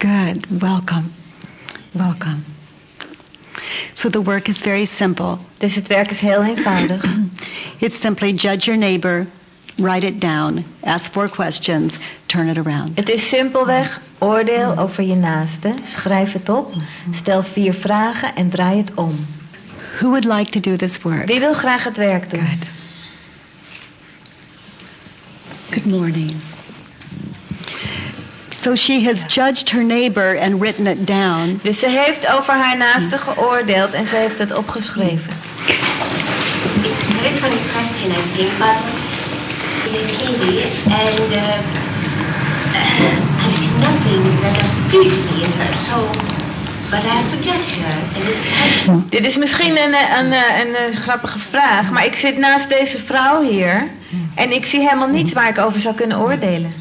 Good. Welcome. Welcome. So the work is very simple. Dus het werk is heel eenvoudig. It's simply judge your neighbor, write it down, ask four questions, turn it around. Het is simpelweg oordeel over je naaste. Schrijf het op, stel vier vragen en draai het om. Who would like to do this work? Wie wil graag het werk doen? Good. Good morning. So she has judged her neighbor and written it down. Dus ze heeft over haar naaste geoordeeld en ze heeft het opgeschreven. It's a very funny question, I think, but it is Hindi, and uh, I see nothing that please me in her, so. But I have to judge her, Dit is misschien een, eh, een, een, een, eh, grappige vraag, maar ik zit naast deze vrouw hier en ik zie helemaal niets waar ik over zou kunnen oordelen.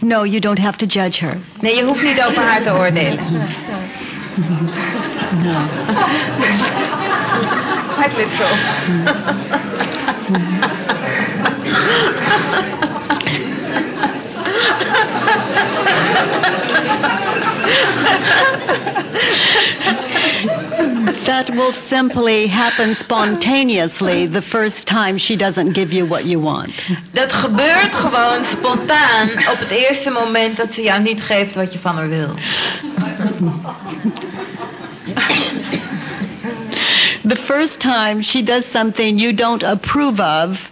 No, you don't have to judge her. Nee, je hoeft niet over haar te oordelen. Quite literal. That will simply happen spontaneously the first time she doesn't give you what you want. Dat gebeurt gewoon spontaan op het eerste moment dat ze jou niet geeft wat je van haar wil. The first time she does something you don't approve of,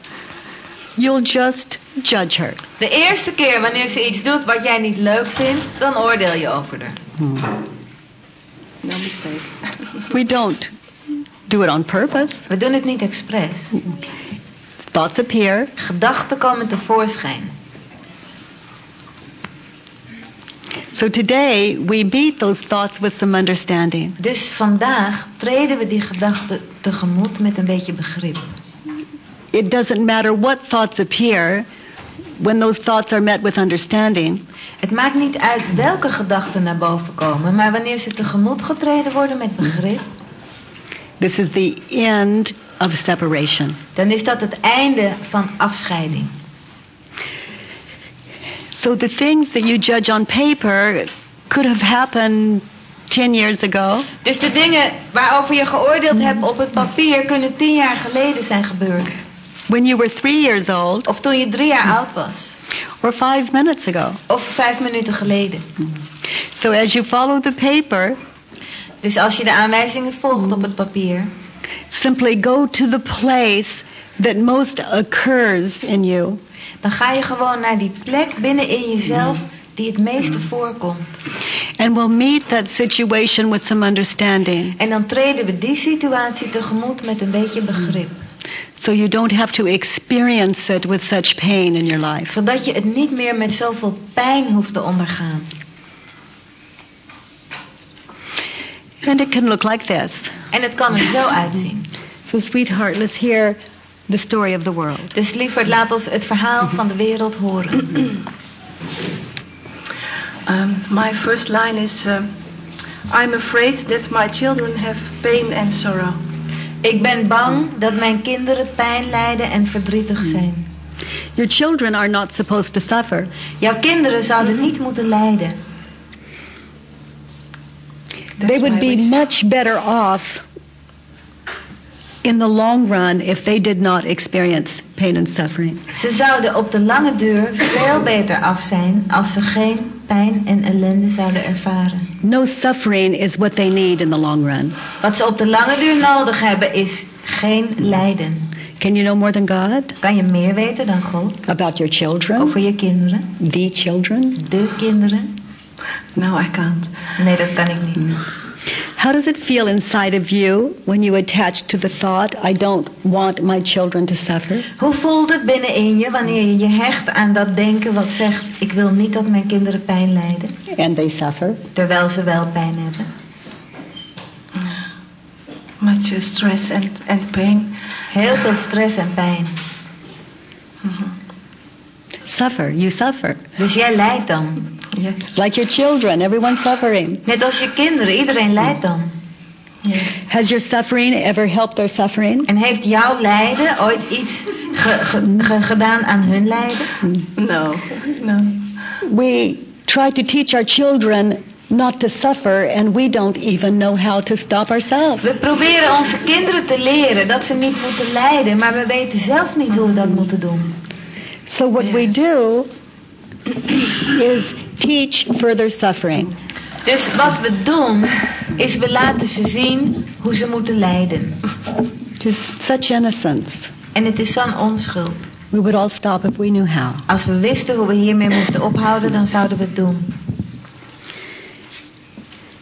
you'll just judge her. De eerste keer wanneer ze iets doet wat jij niet leuk vindt, dan oordeel je over haar. No mistake. We don't do it on purpose. We doen het niet expres. Thoughts appear. Gedachten komen tevoorschijn. So today we meet those thoughts with some understanding. Dus vandaag treden we die gedachten tegemoet met een beetje begrip. It doesn't matter what thoughts appear when those thoughts are met with understanding. Het maakt niet uit welke gedachten naar boven komen, maar wanneer ze tegemoet getreden worden met begrip, This is the end of separation. dan is dat het einde van afscheiding. So the things that you judge on paper could have happened 10 years ago, Dus de dingen waarover je geoordeeld hebt op het papier kunnen tien jaar geleden zijn gebeurd. When you were 3 years old, Of toen je drie jaar oud was. or 5 minutes ago. Of vijf minuten geleden. So as you follow the paper, Dus als je de aanwijzingen volgt op het papier, simply go to the place that most occurs in you. dan ga je gewoon naar die plek binnenin jezelf die het meeste voorkomt. And we'll meet that situation with some understanding. En dan treden we die situatie tegemoet met een beetje begrip. So you don't have to experience it with such pain in your life. Zodat je het niet meer met zoveel pijn hoeft te ondergaan. And it can look like this. En het kan er zo uitzien. So, sweetheart, let's hear the story of the world. Dus lieverd, laat ons het verhaal van de wereld horen. Um, my first line is uh, I'm afraid that my children have pain and sorrow. Ik ben bang dat mijn kinderen pijn lijden en verdrietig zijn. Your children are not supposed to suffer. Jouw kinderen zouden niet moeten lijden. they would be much better off in the long run if they did not experience pain and suffering. Ze zouden op de lange duur veel beter af zijn als ze geen pijn en ellende zouden ervaren. No suffering is what they need in the long run. Wat ze op de lange duur nodig hebben is geen lijden. Can you know more than God Kan je meer weten dan God? about your children? Over je kinderen? The children? De kinderen? No, I can't. Nee, dat kan ik niet. How does it feel inside of you when you attach to the thought, I don't want my children to suffer? Hoe voelt het binnenin je wanneer je je hecht aan dat denken wat zegt... ik wil niet dat mijn kinderen pijn lijden, And they suffer. terwijl ze wel pijn hebben? Much uh, stress and, and pain. Heel veel stress en pijn. Suffer. You suffer. Dus jij lijdt dan. Yes. Like your children, everyone's suffering. Net als je kinderen, iedereen lijdt dan. Yes. Has your suffering ever helped their suffering? En heeft jouw lijden ooit iets ge- ge- ge- gedaan aan hun lijden? Hmm. No. No. We try to teach our children not to suffer, and we don't even know how to stop ourselves. We proberen onze kinderen te leren dat ze niet moeten lijden, maar we weten zelf niet hoe we dat moeten doen. So, what we do is teach further suffering. Dus wat we doen, is we laten ze zien hoe ze moeten lijden. Just such innocence. En het is zo'n onschuld. We would all stop if we knew how. Als we wisten hoe we hiermee moesten ophouden, dan zouden we het doen.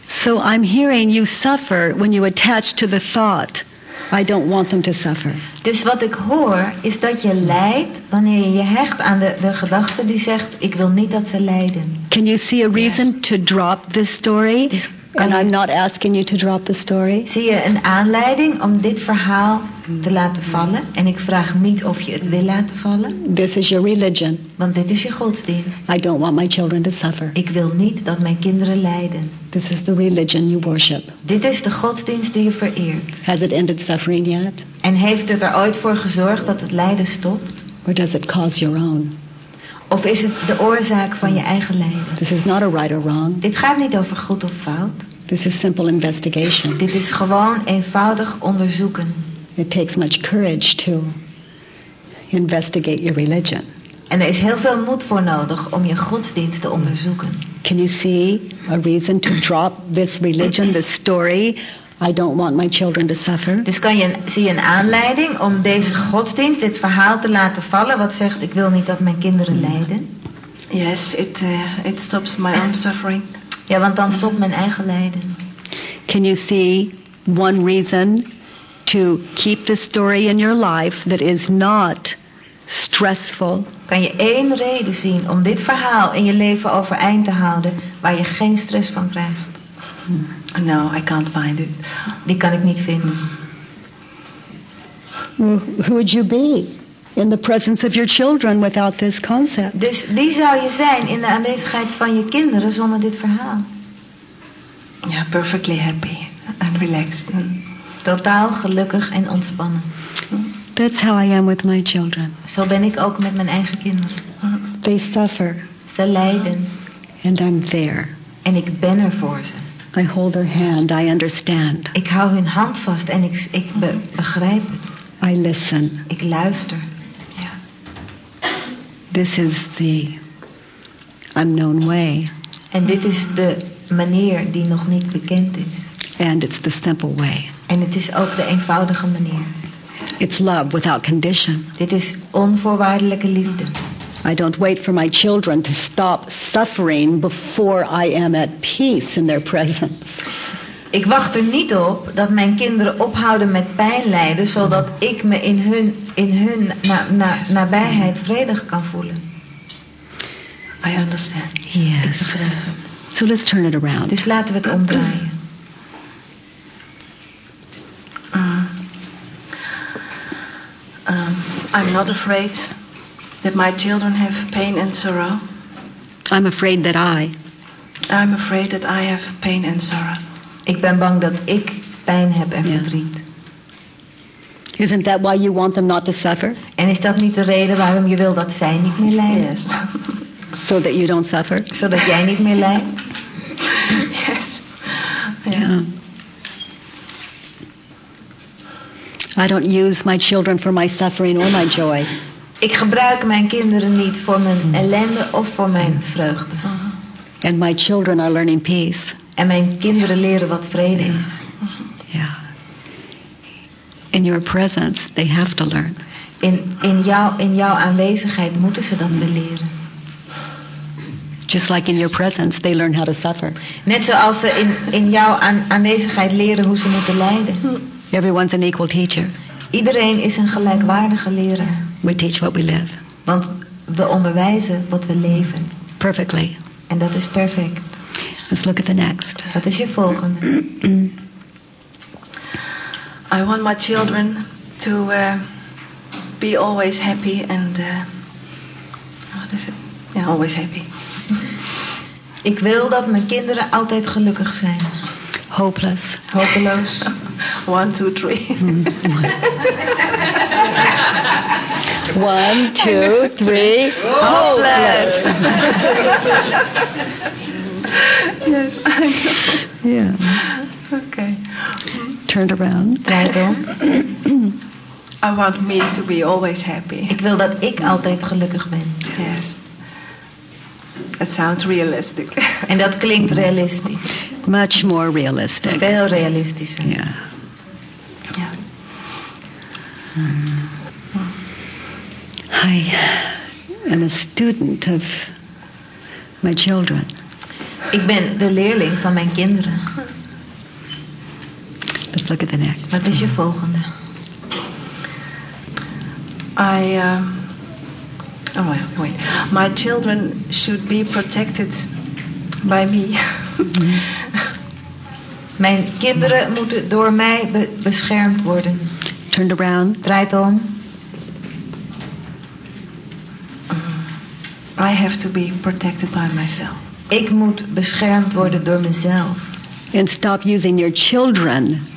So, I'm hearing you suffer when you attach to the thought, I don't want them to suffer. Dus wat ik hoor, is dat je lijdt wanneer je je hecht aan de, de gedachte die zegt, ik wil niet dat ze lijden. Can you see a reason to drop this story? This- And I'm not asking you to drop the story. Zie je een aanleiding om dit verhaal te laten vallen? En ik vraag niet of je het wil laten vallen, This is your religion. want dit is je godsdienst. I don't want my children to suffer. Ik wil niet dat mijn kinderen lijden. This is the religion you worship. Dit is de godsdienst die je vereert. Has it ended suffering yet? En heeft het er ooit voor gezorgd dat het lijden stopt? Or does it cause your own? Of is het de oorzaak van je eigen lijden? This is not a right or wrong. Dit gaat niet over goed of fout. This is simple investigation. Dit is gewoon eenvoudig onderzoeken. It takes much courage to investigate your religion. En er is heel veel moed voor nodig om je godsdienst te onderzoeken. Can you see a reason to drop this religion, this story? I don't want my children to suffer. Dus kan je een, zie je een aanleiding om deze godsdienst, dit verhaal te laten vallen, wat zegt ik wil niet dat mijn kinderen lijden? Yes, it, uh, it stops my own suffering. Ja, want dan stopt mijn eigen lijden. Can you see one reason to keep this story in your life that is not stressful, Kan je één reden zien om dit verhaal in je leven overeind te houden waar je geen stress van krijgt? No, I can't find it. Die kan ik niet vinden. who who would you be in the presence of your children without this concept? Dus wie zou je zijn in de aanwezigheid van je kinderen zonder dit verhaal? Yeah, perfectly happy and relaxed. Totaal gelukkig en ontspannen. That's how I am with my children. Zo ben ik ook met mijn eigen kinderen. They suffer, Ze lijden and I'm there. en ik ben er voor ze. I hold their hand, I understand, Ik hou hun hand vast en ik, ik be- begrijp het. I listen. Ik luister. This is the unknown way, En dit is de manier die nog niet bekend is. and it's the simple way. En het is ook de eenvoudige manier. It's love without condition. Dit is onvoorwaardelijke liefde. I don't wait for my children to stop suffering before I am at peace in their presence. Ik wacht er niet op dat mijn kinderen ophouden met pijn lijden, zodat ik me in hun, in hun na, na, nabijheid vredig kan voelen. I understand. Yes. So let's turn it around. Dus laten we het omdraaien. Um, I'm not afraid that my children have pain and sorrow. I'm afraid that I, I'm afraid that I have pain and sorrow. Ik ben bang dat ik pijn heb en Ja. verdriet. isn't that why you want them not to suffer? En is dat niet de reden waarom je wil dat zij niet meer lijden? Yes. So that you don't suffer? Zodat jij niet meer lijdt? yes. Yeah. I don't use my children for my suffering or my joy. Ik gebruik mijn kinderen niet voor mijn ellende of voor mijn vreugde. And my children are learning peace. En mijn kinderen leren wat vrede is. Yeah. In your presence, they have to learn. In, in, jou, in jouw aanwezigheid moeten ze dat wel leren. Just like in your presence, they learn how to suffer. Net zoals ze in, in jouw aan, aanwezigheid leren hoe ze moeten lijden. Everyone's an equal teacher. Iedereen is een gelijkwaardige leraar. We teach what we live Want we onderwijzen wat we leven. perfectly. En dat is perfect. Let's look at the next. Wat is je volgende? I want my children to uh, be always happy and uh, what is it? Yeah, always happy. Ik wil dat mijn kinderen altijd gelukkig zijn. Hopeless. Hopeloos. One, two, three. One, two, three. Hopeless. Yes, I know. Yeah. Okay. Turned around. Om. I want me to be always happy. Ik wil dat ik altijd gelukkig ben. Yes. It sounds realistic. En dat klinkt realistisch. Much more realistic. Veel realistischer. Yeah. Ja. I am a student of my children. Ik ben de leerling van mijn kinderen. Let's look at the next. Wat is je volgende? I. Uh, oh, wait, wait. My children should be protected by me. Mijn kinderen moeten door mij be- beschermd worden. Turned around. Draait om. I have to be protected by myself. Ik moet beschermd worden door mezelf. And stop using your children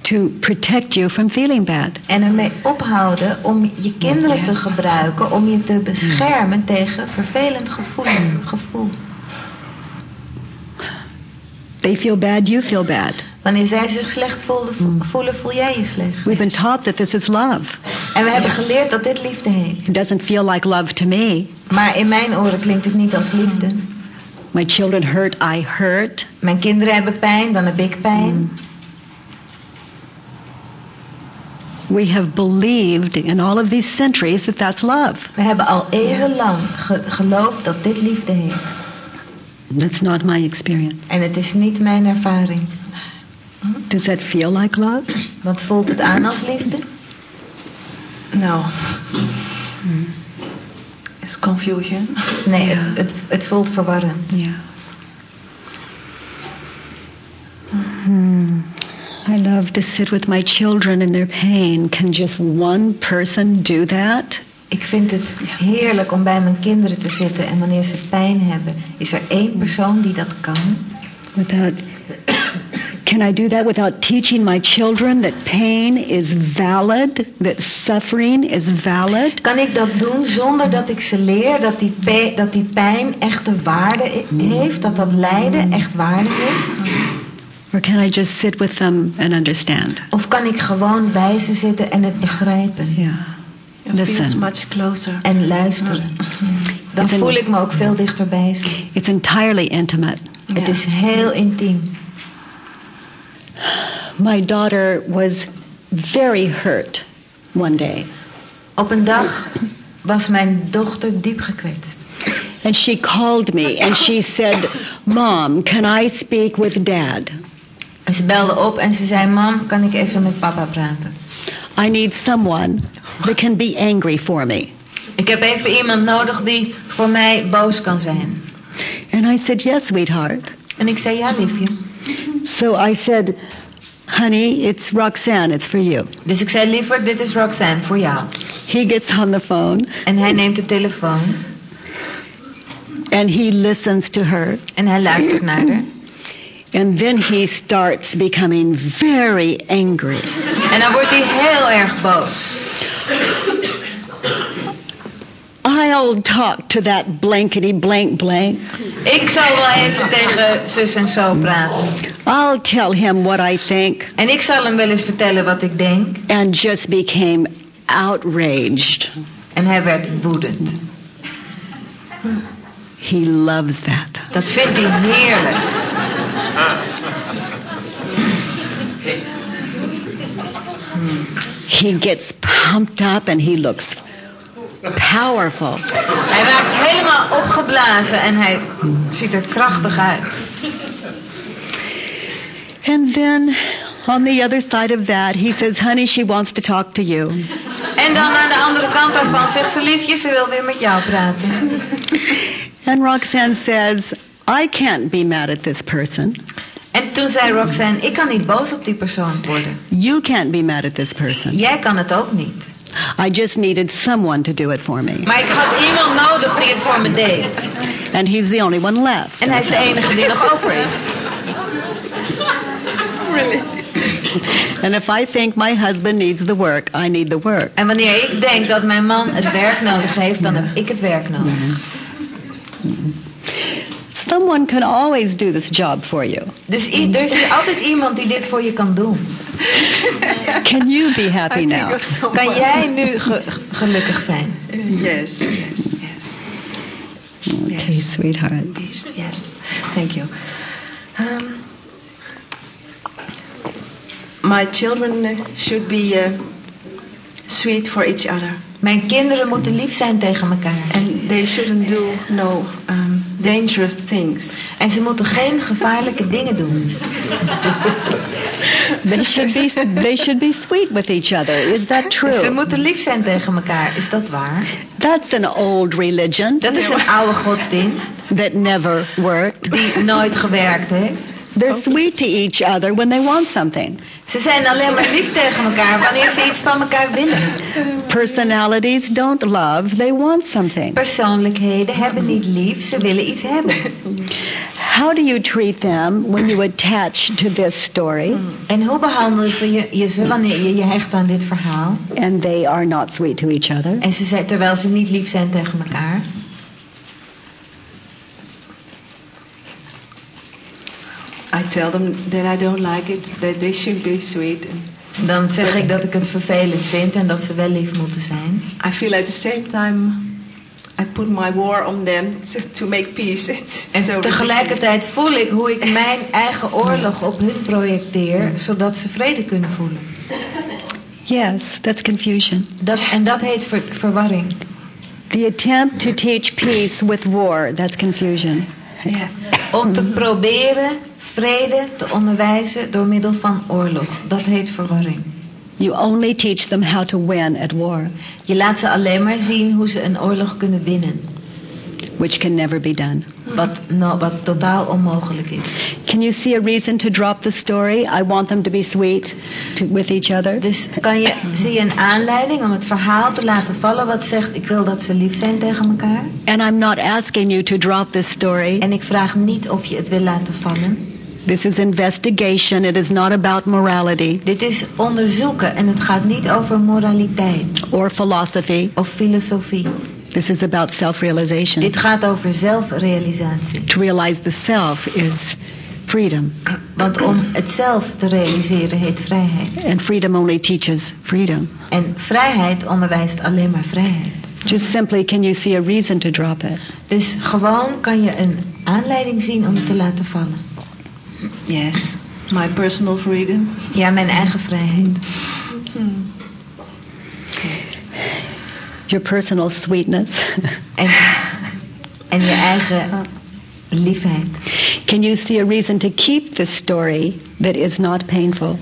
to protect you from feeling bad. En ermee ophouden om je kinderen te gebruiken om je te beschermen tegen vervelend gevoel. gevoel. They feel bad, you feel bad. Wanneer zij zich slecht voelen, vo- voelen, voel jij je slecht. We've been taught that this is love. En we hebben geleerd dat dit liefde heet. It doesn't feel like love to me. Maar in mijn oren klinkt het niet als liefde. My children hurt, I hurt. Mijn kinderen hebben pijn, dan heb ik pijn. We have believed in all of these centuries that that's love. We hebben al eeuwenlang ge- geloofd dat dit liefde heet. That's not my experience. En het is niet mijn ervaring. Does that feel like love? Want voelt het aan als liefde? No. It's confusion. Nee, het, het, het voelt verwarrend. Yeah. Hmm. I love to sit with my children in their pain. Can just one person do that? Ik vind het heerlijk om bij mijn kinderen te zitten en wanneer ze pijn hebben, is er één persoon die dat kan. Without Can I do that without teaching my children that pain is valid, that suffering is valid? Kan ik dat doen zonder dat ik ze leer dat die, pe- dat die pijn echte waarde heeft, dat dat lijden echt waarde heeft? Or can I just sit with them and understand? Of kan ik gewoon bij ze zitten en het begrijpen Yeah. It feels Listen. much closer. en luisteren? Mm-hmm. Mm-hmm. Dan It's an- voel ik me ook veel dichter bij ze. It's entirely intimate. Het is heel intiem. My daughter was very hurt one day. Op een dag was mijn dochter diep gekwetst. And she called me and she said, Mom, can I speak with dad? En ze belde op en ze zei: Mam, kan ik even met papa praten? I need someone that can be angry for me. Ik heb even iemand nodig die voor mij boos kan zijn. And I said, Yes, sweetheart. En ik zei: Ja, liefje. So I said, Honey, it's Roxanne, it's for you. Dus ik zei: Liever, dit is Roxanne voor jou. He gets on the phone En hij neemt de telefoon and he listens to her. en hij luistert naar haar. And then he starts becoming very angry. En dan wordt hij heel erg boos. I'll talk to that blankety blank blank. Ik zal wel even tegen zus en zo praten. I'll tell him what I think. En ik zal hem wel eens vertellen wat ik denk. And just became outraged. En hij werd woedend. He loves that. Dat vindt hij heerlijk. He gets pumped up and he looks powerful. Hij raakt helemaal opgeblazen en hij ziet er krachtig uit. And then on the other side of that, he says, Honey, she wants to talk to you. En dan aan de andere kant daarvan zegt ze: Liefje, ze wil weer met jou praten. And Roxanne says, I can't be mad at this person. En toen zei Roxanne: Ik kan niet boos op die persoon worden. You can't be mad at this person. Jij kan het ook niet. I just needed someone to do it for me. Maar ik had iemand nodig die het voor me deed. And he's the only one left. En hij is de enige die nog over is. And if I think my husband needs the work, I need the work. En wanneer ik denk dat mijn man het werk nodig heeft, dan heb ik het werk nodig. It's Someone can always do this job for you. Dus i- er is hier altijd iemand die dit voor je kan doen. Can you be happy I think now? of someone. Kan jij nu ge- gelukkig zijn? Yes, yes, yes. Okay, sweetheart. Yes, yes. Thank you. Um, my children should be uh, sweet for each other, Mijn kinderen moeten lief zijn tegen elkaar. and they shouldn't do no um, dangerous things. En ze moeten geen gevaarlijke dingen doen. They should be they should be sweet with each other. Is that Ze true? moeten lief zijn tegen elkaar. Is dat waar? That's an old religion Dat is een oude godsdienst that never worked. die nooit gewerkt heeft. They're sweet to each other when they want something. Ze zijn alleen maar lief tegen elkaar wanneer ze iets van elkaar willen. Personalities don't love, they want something. Persoonlijkheden hebben niet lief, ze willen iets hebben. How do you treat them when you attach to this story En hoe behandelen ze je, je ze wanneer je je hecht aan dit verhaal? and they are not sweet to each other? En ze zijn, terwijl ze niet lief zijn tegen elkaar. I tell them that I don't like it, that they should be sweet. And Dan zeg ik dat ik het vervelend vind en dat ze wel lief moeten zijn. I feel at the same time I put my war on them to, to make peace. It's En so tegelijkertijd voel ik hoe ik mijn eigen oorlog op hun projecteer, zodat ze vrede kunnen voelen. Yes, that's confusion. Dat, en dat heet ver- verwarring. The attempt to teach peace with war, that's confusion. Yeah. Om te proberen vrede te onderwijzen door middel van oorlog. Dat heet verwarring. You only teach them how to win at war, Je laat ze alleen maar zien hoe ze een oorlog kunnen winnen. which can never be done. Wat, no, wat totaal onmogelijk is. Can you see a reason to drop the story? I want them to be sweet to, with each other. Dus kan je, zie je een aanleiding om het verhaal te laten vallen wat zegt ik wil dat ze lief zijn tegen elkaar? And I'm not asking you to drop this story. En ik vraag niet of je het wil laten vallen. This is investigation. It is not about morality Dit is onderzoeken en het gaat niet over moraliteit or philosophy. of filosofie. This is about self-realization. Dit gaat over zelfrealisatie. To realize the self is freedom, Want om het zelf te realiseren heet vrijheid. and freedom only teaches freedom. En vrijheid onderwijst alleen maar vrijheid. Just simply, can you see a reason to drop it? Dus gewoon kan je een aanleiding zien om het te laten vallen. Yes. My personal freedom. Ja, mijn eigen vrijheid. Your personal sweetness. En, en je eigen liefheid. Can you see a reason to keep this story that is not painful?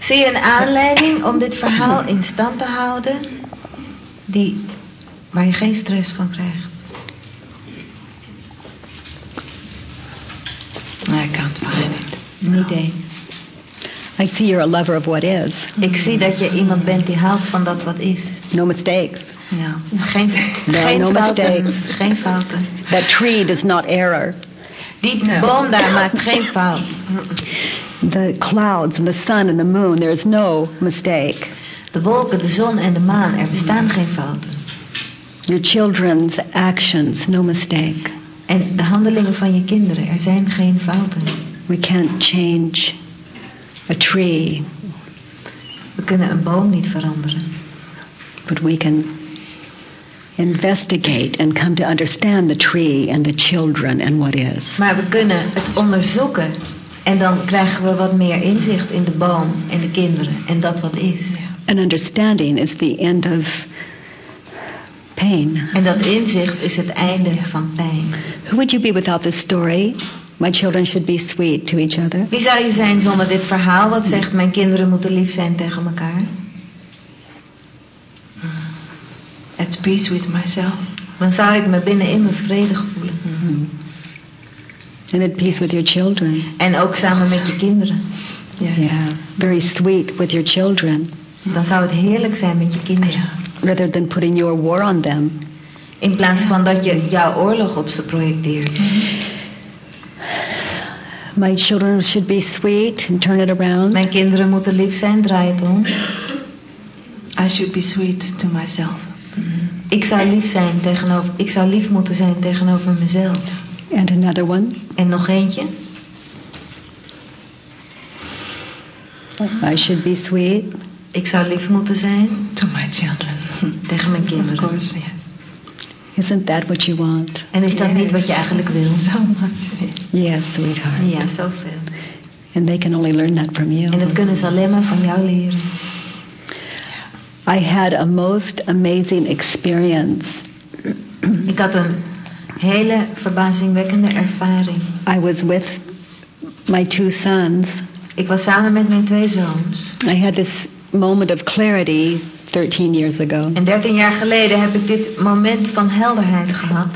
Zie je een aanleiding om dit verhaal in stand te houden die, waar je geen stress van krijgt? I can't find it. Niet één. I see you're a lover of what is. Ik zie dat je iemand bent die houdt van dat wat is. No mistakes. Yeah. Geen, are geen, no fouten, mistakes. geen fouten. That tree does not error. Die boom daar maakt geen fout. The clouds and the sun and the moon, there is no mistake. De wolken, de zon en de maan, er bestaan geen fouten. Your children's actions, no mistake. En de handelingen van je kinderen, er zijn geen fouten. We can't change a tree, We kunnen een boom niet veranderen. but we can investigate and come to understand the tree and the children and what is. Maar we kunnen het onderzoeken. En dan krijgen we wat meer inzicht in de boom en de kinderen. En dat wat is. An understanding is the end of pain. En dat inzicht is het einde van pijn. Who would you be without this story? My children should be sweet to each other. Wie zou je zijn zonder dit verhaal wat zegt mijn kinderen moeten lief zijn tegen elkaar? At peace with myself. Dan zou ik me binnenin me vredig voelen. And at peace with your children. En ook samen met je kinderen. Yes. Yeah. Very sweet with your children. Dan zou het heerlijk zijn met je kinderen. Rather than putting your war on them. In plaats van dat je jouw oorlog op ze projecteert. My children should be sweet and turn it around. Mijn kinderen moeten lief zijn, draai het om. I should be sweet to myself. Ik zou lief zijn tegenover, ik zou lief moeten zijn tegenover mezelf. And another one. En nog eentje. I should be sweet. Ik zou lief moeten zijn To my children. tegen mijn Of kinderen. course, yes. Isn't that what you want? En is dat niet wat je eigenlijk wil? So much. Yes, sweetheart. Ja, zoveel. And they can only learn that from you. En dat kunnen ze alleen maar van jou leren. I had a most amazing experience. Ik had een hele verbazingwekkende ervaring. I was with my two sons. Ik was samen met mijn twee zoons. I had this moment of clarity 13 years ago. En 13 jaar geleden heb ik dit moment van helderheid gehad.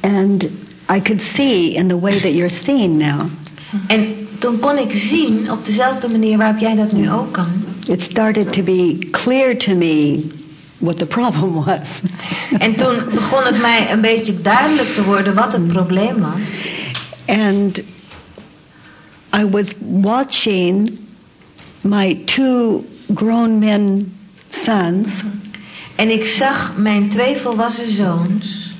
And I could see in the way that you're seeing now. En toen kon ik zien, op dezelfde manier waarop jij dat nu ook kan. It started to be clear to me what the problem was. En toen begon het mij een beetje duidelijk te worden wat het probleem was. And I was watching my two grown men sons, En ik zag mijn twee volwassen zoons.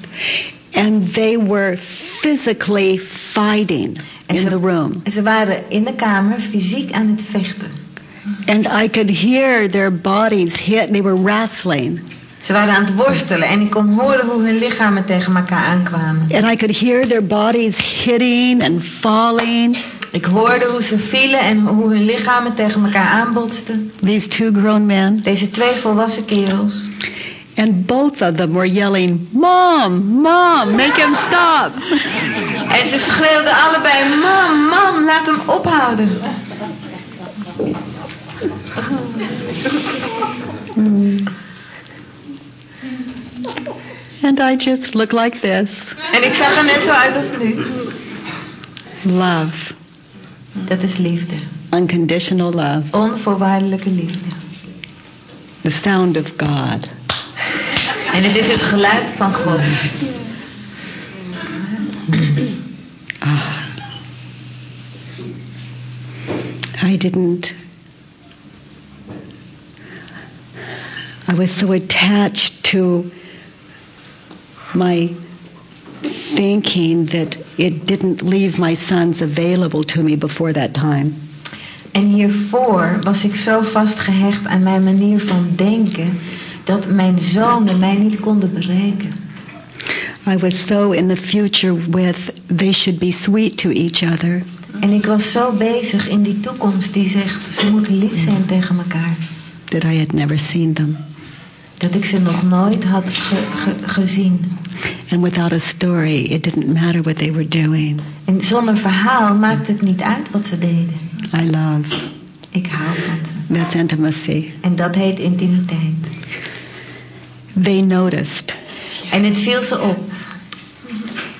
and they were physically fighting in ze, the room. ze waren in de kamer fysiek aan het vechten. And I could hear their bodies hit, they were wrestling. Ze waren aan het worstelen en ik kon horen hoe hun lichamen tegen elkaar aankwamen. And I could hear their bodies hitting and falling. Ik hoorde hoe ze vielen en hoe hun lichamen tegen elkaar aanbotsten. These two grown men. Deze twee volwassen kerels. And both of them were yelling, Mom, Mom, make him stop. En ze schreeuwden allebei: Mam, mam, laat hem ophouden. And I just looked like this. En ik zag er net zo uit als nu. Love, Dat is liefde. unconditional love, Onvoorwaardelijke liefde. the sound of God. En het is het geluid van God. Ah. I didn't. I was so attached to my thinking that it didn't leave my sons available to me before that time. En hiervoor was ik zo vastgehecht aan mijn manier van denken dat mijn zonen mij niet konden bereiken. I was so in the future with they should be sweet to each other. En ik was zo bezig in die toekomst die zegt ze moeten lief zijn tegen elkaar. that I had never seen them. Dat ik ze nog nooit had ge- ge- gezien. And without a story, it didn't matter what they were doing. En zonder verhaal maakt het niet uit wat ze deden. I love. Ik hou van ze. That's intimacy. En dat heet intimiteit. They noticed. En het viel ze op.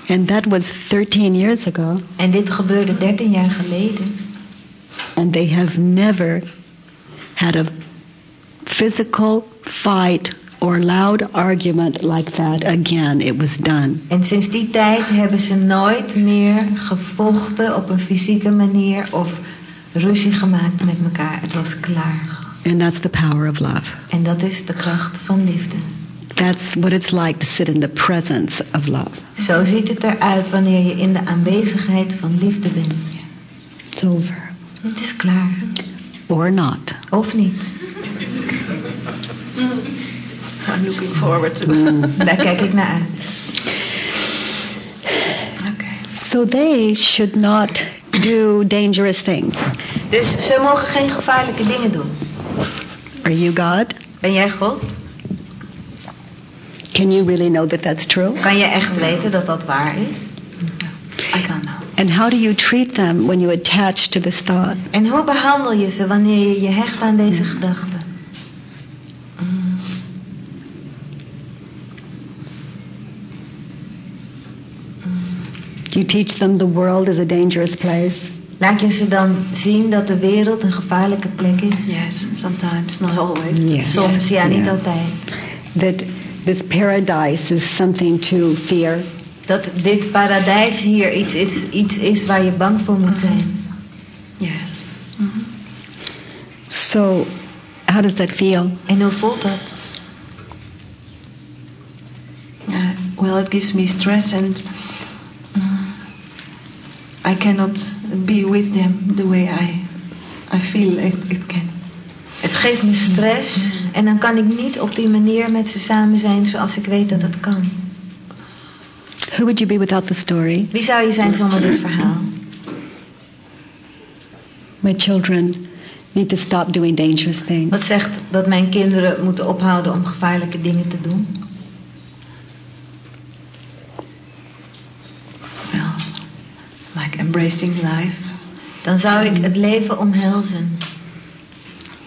And that was 13 years ago. En dit gebeurde 13 jaar geleden. And they have never had a physical fight or loud argument like that again. It was done. En sinds die tijd hebben ze nooit meer gevochten op een fysieke manier of ruzie gemaakt met elkaar. Het was klaar. And that's the power of love. En dat is de kracht van liefde. That's what it's like to sit in the presence of love. Zo ziet het eruit wanneer je in de aanwezigheid van liefde bent. It's over. Het is klaar. Or not. Of niet. I'm looking forward to that. Daar kijk ik naar uit. Okay. So they should not do dangerous things. Dus ze mogen geen gevaarlijke dingen doen. Are you God? Ben jij God? Can you really know that that's true? Kan je echt weten dat dat waar is? I can't know. And how do you treat them when you attach to this thought? En hoe behandel je ze wanneer je je hecht aan deze gedachten? Do you teach them the world is a dangerous place? Laat je ze dan zien dat de wereld een gevaarlijke plek is? Yes, sometimes, not always. Yes. Soms, ja, niet Yeah. altijd. That this paradise is something to fear. Dat dit paradijs hier iets, iets, iets is waar je bang voor moet zijn. Yes. So, how does that feel? En hoe voelt dat? Uh, well, it gives me stress and I cannot be with them the way I, I feel it, it can. Het geeft me stress en dan kan ik niet op die manier met ze samen zijn zoals ik weet dat dat kan. Who would you be without the story? Wie zou je zijn zonder dit verhaal? My children need to stop doing dangerous things. Wat zegt dat mijn kinderen moeten ophouden om gevaarlijke dingen te doen? Embracing life. Dan zou ik um, het leven omhelzen.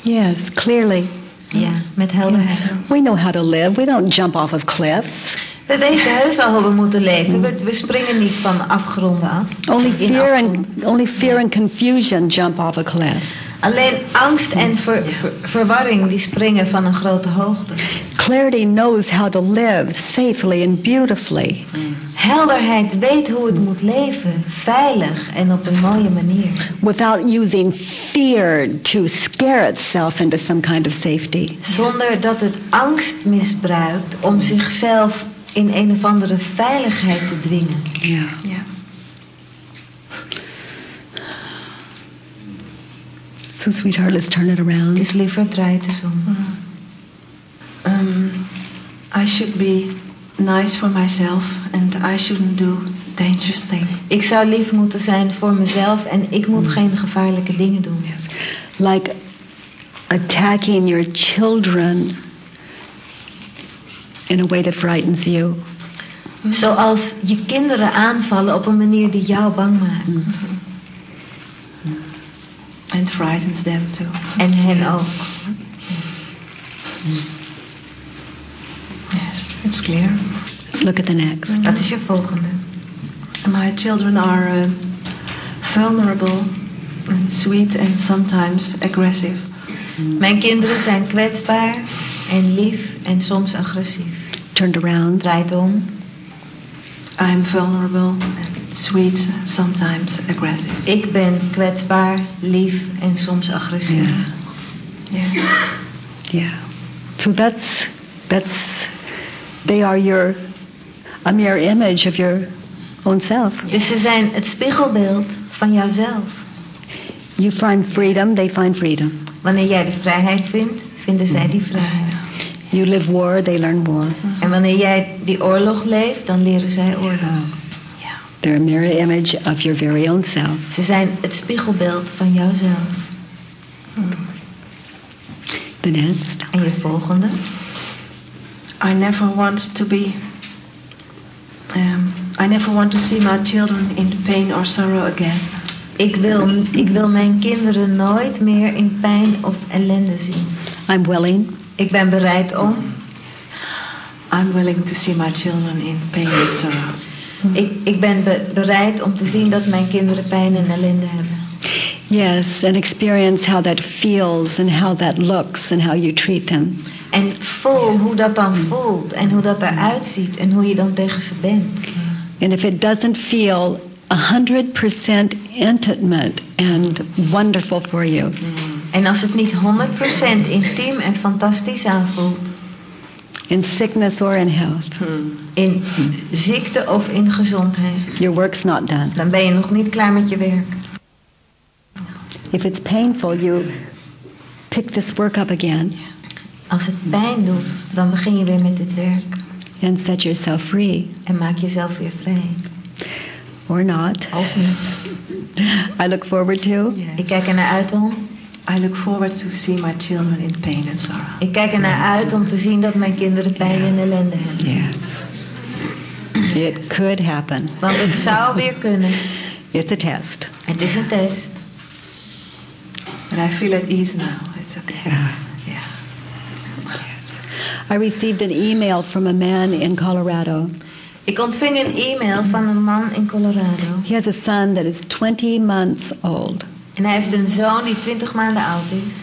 Yes, clearly. Ja, met helderheid. We know how to live. We don't jump off of cliffs. We weten heus wel hoe we moeten leven. We, we springen niet van afgronden af. Only fear and only fear and confusion jump off a cliff. Alleen angst en ver- ver- verwarring die springen van een grote hoogte. Clarity knows how to live safely and beautifully. Helderheid weet hoe het moet leven, veilig en op een mooie manier. without using fear to scare itself into some kind of safety. Zonder dat het angst misbruikt om zichzelf in een of andere veiligheid te dwingen. Yeah. Yeah. So, sweetheart, let's turn it around. Dus liever draai het eens om. Um, I should be nice for myself and I shouldn't do dangerous things. Ik zou lief moeten zijn voor mezelf en ik moet geen gevaarlijke dingen doen. Yes. Like attacking your children in a way that frightens you. Zoals je kinderen aanvallen op een manier die jou bang maakt. And frightens them too. En hen ook. Yes, it's clear. Let's look at the next. Dat is je volgende. My children are uh, vulnerable and sweet and sometimes aggressive. Mijn kinderen zijn kwetsbaar en lief en soms agressief. Turned around. Draait om. I'm vulnerable and sweet, sometimes aggressive. Ik ben kwetsbaar, lief en soms agressief. Yeah. Yeah. Yeah. So that's that's they are your a mere image of your own self. Dus ze zijn het spiegelbeeld van jouzelf. You find freedom, they find freedom. Wanneer jij de vrijheid vindt, vinden zij die vrijheid. You live war, they learn war. En wanneer jij die oorlog leeft, dan leren zij oorlog. Yeah. They're a mirror image of your very own self. Ze zijn het spiegelbeeld van jouzelf. The next. En je volgende. I never want to be. Um, I never want to see my children in pain or sorrow again. Ik wil, ik wil mijn kinderen nooit meer in pijn of ellende zien. I'm willing. Ik ben bereid om. I'm willing to see my children in pain and sorrow. Ik, ik ben be- bereid om te zien dat mijn kinderen pijn en ellende hebben. Yes, and experience how that feels and how that looks and how you treat them. En voel hoe dat dan voelt en hoe dat eruit ziet en hoe je dan tegen ze bent. And if it doesn't feel 100% intimate and wonderful for you, En als het niet 100% intiem en fantastisch aanvoelt, in sickness or in health, in ziekte of in gezondheid, your work's not done. dan ben je nog niet klaar met je werk. If it's painful, you pick this work up again Als het pijn doet, dan begin je weer met dit werk and set yourself free. en maak jezelf weer vrij. Or not. Of niet. I look forward to. Ik kijk er naar uit om. I look forward to see my children in pain and sorrow. Ik kijk er naar uit om te zien dat mijn kinderen pijn en ellende hebben. Yes. It could happen. Want het zou weer kunnen. It's a test. Het is een test. But I feel at ease now. It's okay. Yeah. Yeah. I received an email from a man in Colorado. Ik ontving een e-mail van een man in Colorado. He has a son that is 20 months old. En hij heeft een zoon die 20 maanden oud is.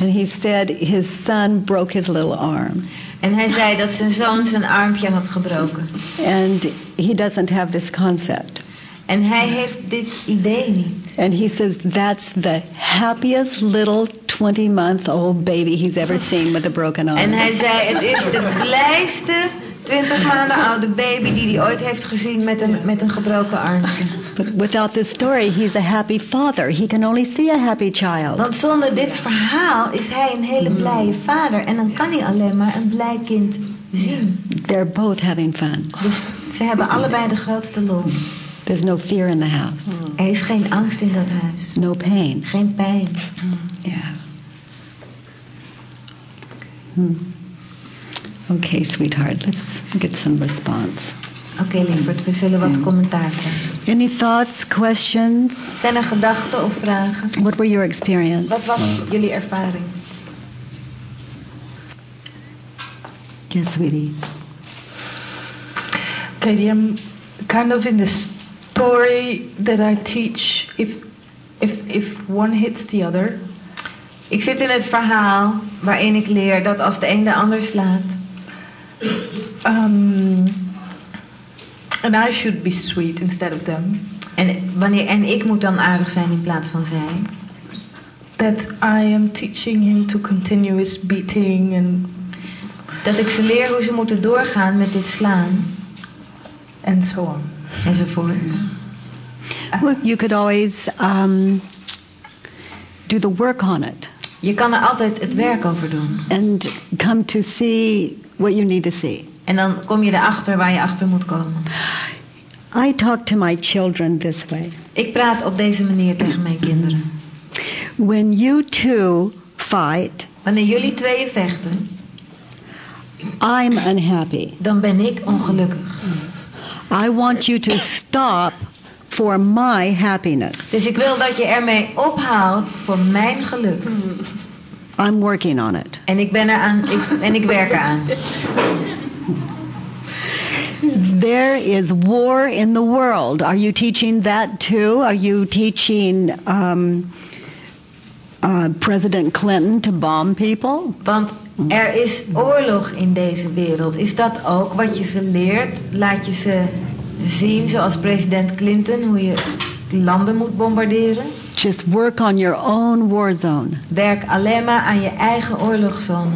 And he said his son broke his little arm. En hij zei dat zijn zoon zijn armpje had gebroken. And he doesn't have this concept. En hij heeft dit idee niet. And he says that's the happiest little 20 month old baby he's ever seen with a broken arm. En hij zei het is de blijste 20 maanden oude baby die hij ooit heeft gezien met een, met een gebroken armpje. But without this story, he's a happy father. He can only see a happy child. Want zonder dit verhaal is hij een hele blije vader. En dan kan hij alleen maar een blij kind zien. They're both having fun. Dus ze hebben allebei de grootste lol. There's no fear in the house, Er is geen angst in dat huis. no pain. Geen pijn. Yeah. Hmm. Okay, sweetheart, let's get some response. Oké, lieverd, we zullen wat commentaar krijgen. Any thoughts, questions? Zijn er gedachten of vragen? What were your experience? Wat was jullie ervaring? Yes, sweetie. Katie, I'm kind of in the story that I teach. If if if one hits the other, Ik zit in het verhaal waarin ik leer dat als de een de ander slaat, um, and I should be sweet instead of them. en, wanneer, en ik moet dan aardig zijn in plaats van zij, That I am teaching him to continue his beating and dat ik ze leer hoe ze moeten doorgaan met dit slaan and so on. enzovoort. Well, you could always um, do the work on it Je kan er altijd het werk over doen. and come to see what you need to see. En dan kom je erachter waar je achter moet komen. I talk to my children this way. Ik praat op deze manier tegen mijn kinderen. When you two fight, Wanneer jullie tweeën vechten, I'm unhappy. dan ben ik ongelukkig. I want you to stop for my happiness. Dus ik wil dat je ermee ophoudt voor mijn geluk. I'm working on it. En ik ben eraan, ik, en ik werk eraan. There is war in the world. Are you teaching that too? Are you teaching um, uh, President Clinton to bomb people? Want er is oorlog in deze wereld. Is dat ook wat je ze leert? Laat je ze zien, zoals president Clinton, hoe je landen moet bombarderen? Just work on your own war zone. Werk alleen maar aan je eigen oorlogszone.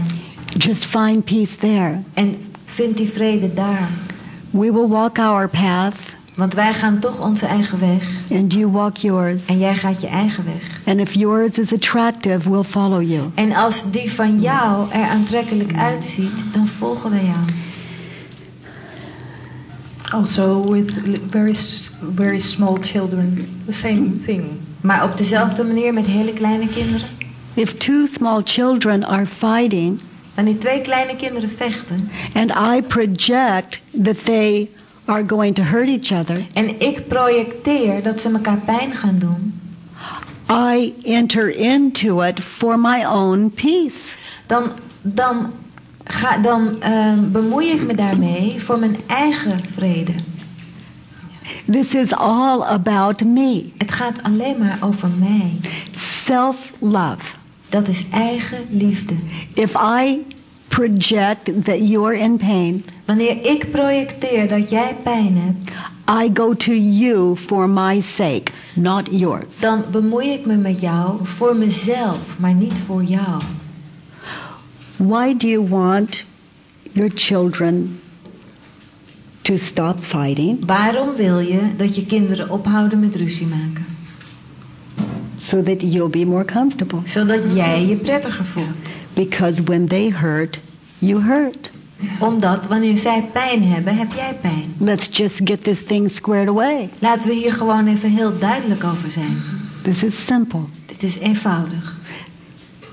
Just find peace there. En vind die vrede daar. We will walk our path, Want wij gaan toch onze eigen weg. and you walk yours. En jij gaat je eigen weg. And if yours is attractive, we'll follow you. En als die van jou er aantrekkelijk uitziet, dan volgen wij jou. Also with very very small children, the same thing. Maar op dezelfde manier met hele kleine kinderen. If two small children are fighting, Wanneer twee kleine kinderen vechten and I project that they are going to hurt each other, en ik projecteer dat ze elkaar pijn gaan doen, I enter into it for my own peace. dan, dan, ga, dan eh, bemoei ik me daarmee voor mijn eigen vrede. This is all about me. Het gaat alleen maar over mij. Self love. Dat is eigen liefde. If I project that you're in pain, Wanneer ik projecteer dat jij pijn hebt, I go to you for my sake, not yours. dan bemoei ik me met jou voor mezelf, maar niet voor jou. Why do you want your children to stop fighting Waarom wil je dat je kinderen ophouden met ruzie maken? So that you'll be more comfortable? Zodat jij je prettiger voelt. Because when they hurt, you hurt. Omdat wanneer zij pijn hebben, heb jij pijn. Let's just get this thing squared away. Laten we hier gewoon even heel duidelijk over zijn. This is simple. Dit is eenvoudig.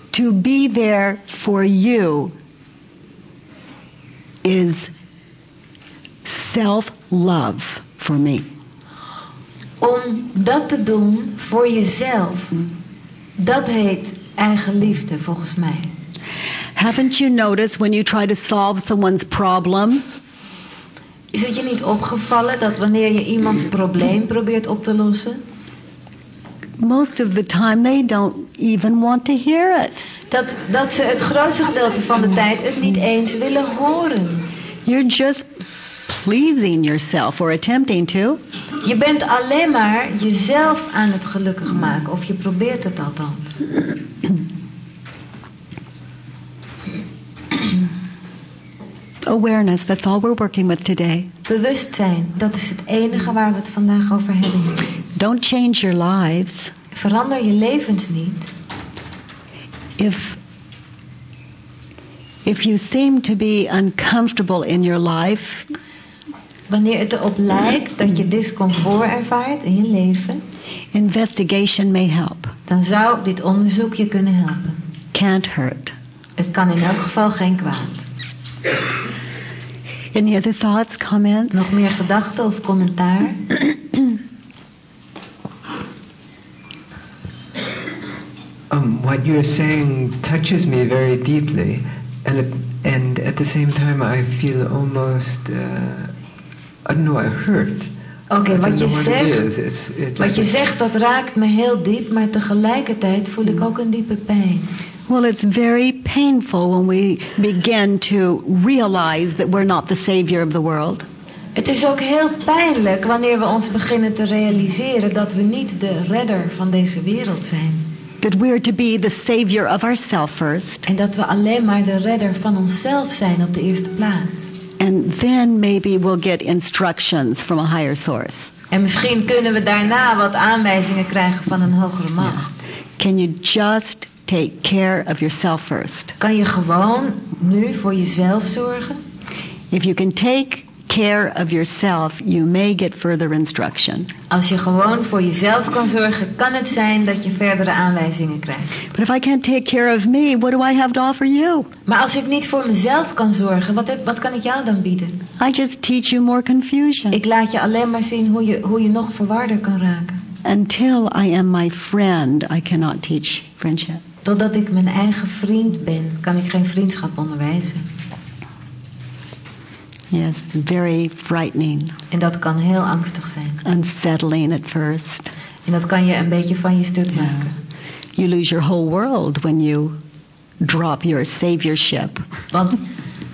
To be there for you is self love for me. Om dat te doen voor jezelf, dat heet eigen liefde volgens mij. Haven't you noticed when you try to solve someone's problem, Is het je niet opgevallen dat wanneer je iemands probleem probeert op te lossen, most of the time they don't even want to hear it? dat, dat ze het grootste gedeelte van de tijd het niet eens willen horen? You're just pleasing yourself or attempting to. Je bent alleen maar jezelf aan het gelukkig maken, of je probeert het althans. Awareness, that's all we're working with today. Bewustzijn, dat is het enige waar we het vandaag over hebben. Don't change your lives Verander je levens niet. if if you seem to be uncomfortable in your life, Wanneer het erop lijkt dat je discomfort ervaart in je leven, investigation may help. dan zou dit onderzoek je kunnen helpen. Can't hurt. Het kan in elk geval geen kwaad. Any other thoughts, comments? Nog meer gedachten of commentaar? Um, what you're saying touches me very deeply, and it, and at the same time I feel almost uh, I don't know, I hurt. Oké, I wat je it zegt, is. It's, it's wat like je zegt, dat raakt me heel diep, maar tegelijkertijd voel ik ook een diepe pijn. Well, it's very painful when we begin to realize that we're not the savior of the world. Het is ook heel pijnlijk wanneer we ons beginnen te realiseren dat we niet de redder van deze wereld zijn. That we're to be the savior of ourselves first, En dat we alleen maar de redder van onszelf zijn op de eerste plaats. And then maybe we'll get instructions from a higher source. En misschien kunnen we daarna wat aanwijzingen krijgen van een hogere macht. Can you just take care of yourself first? Kan je gewoon nu voor jezelf zorgen? If you can take care of yourself, you may get further instruction. Als je gewoon voor jezelf kan zorgen, kan het zijn dat je verdere aanwijzingen krijgt. But if I can't take care of me, what do I have to offer you? Maar als ik niet voor mezelf kan zorgen, wat, heb, wat kan ik jou dan bieden? I just teach you more confusion Ik laat je alleen maar zien hoe je, hoe je nog verwarder kan raken. until I am my friend. I cannot teach friendship. Totdat ik mijn eigen vriend ben, kan ik geen vriendschap onderwijzen. Yes, very frightening, En dat kan heel angstig zijn. unsettling at first. En dat kan je een beetje van je stuk maken. You lose your whole world when you drop your saviorship. Want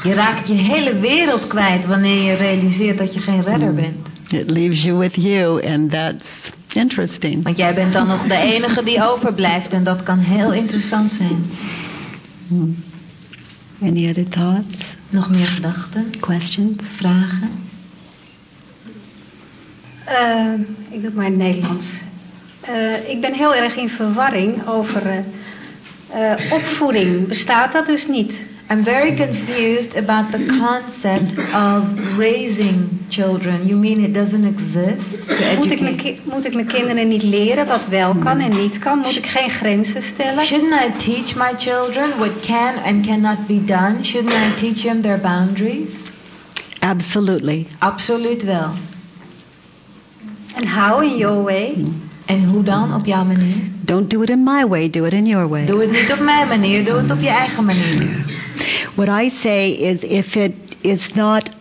je raakt je hele wereld kwijt wanneer je realiseert dat je geen redder bent. It leaves you with you, and that's interesting. Want jij bent dan nog de enige die overblijft en dat kan heel interessant zijn. Any other thoughts, Nog meer gedachten, questions? vragen? Eh, ik doe het maar in het Nederlands. Eh, ik ben heel erg in verwarring over eh, eh, opvoeding. Bestaat dat dus niet? I'm very confused about the concept of raising children. You mean it doesn't exist? To Moet ik, mijn moet ik mijn kinderen niet leren wat wel hmm. kan en niet kan? Moet ik geen grenzen stellen? Shouldn't I teach my children what can and cannot be done? Shouldn't I teach them their boundaries? Absolutely. Absoluut wel. En how in your way? Hmm. En hoe dan? Op jouw manier? Don't do it in my way, do it in your way. Doe het niet op mijn manier, doe het op je eigen manier. What I say is if it is not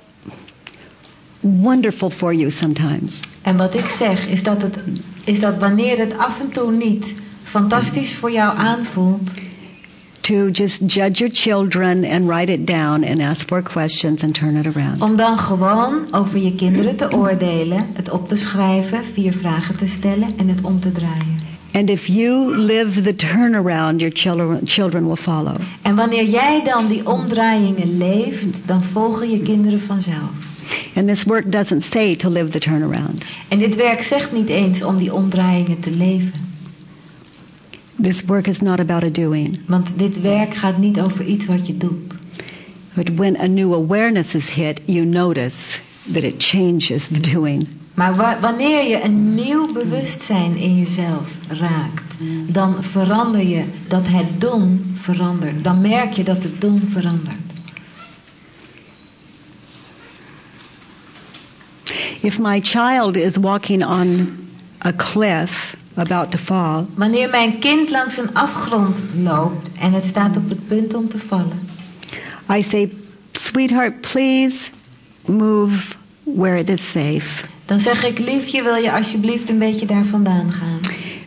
wonderful for you sometimes, En wat ik zeg is dat, het, is dat wanneer het af en toe niet fantastisch voor jou aanvoelt, to just judge your children and write it down and ask more questions and turn it around. om dan gewoon over je kinderen te oordelen, het op te schrijven, vier vragen te stellen en het om te draaien. And if you live the turnaround, your children, children will follow. En wanneer jij dan die omdraaiingen leeft, dan volgen je kinderen vanzelf. And this work doesn't say to live the turnaround. En dit werk zegt niet eens om die omdraaiingen te leven. This work is not about a doing. Want dit werk gaat niet over iets wat je doet. But when a new awareness is hit, you notice that it changes the doing. Maar wa- wanneer je een nieuw bewustzijn in jezelf raakt, dan verander je dat het doen verandert. Dan merk je dat het doen verandert. If my child is walking on a cliff about to fall, Wanneer mijn kind langs een afgrond loopt en het staat op het punt om te vallen, I say, Sweetheart, please move where it is safe. dan zeg ik liefje, wil je alsjeblieft een beetje daar vandaan gaan?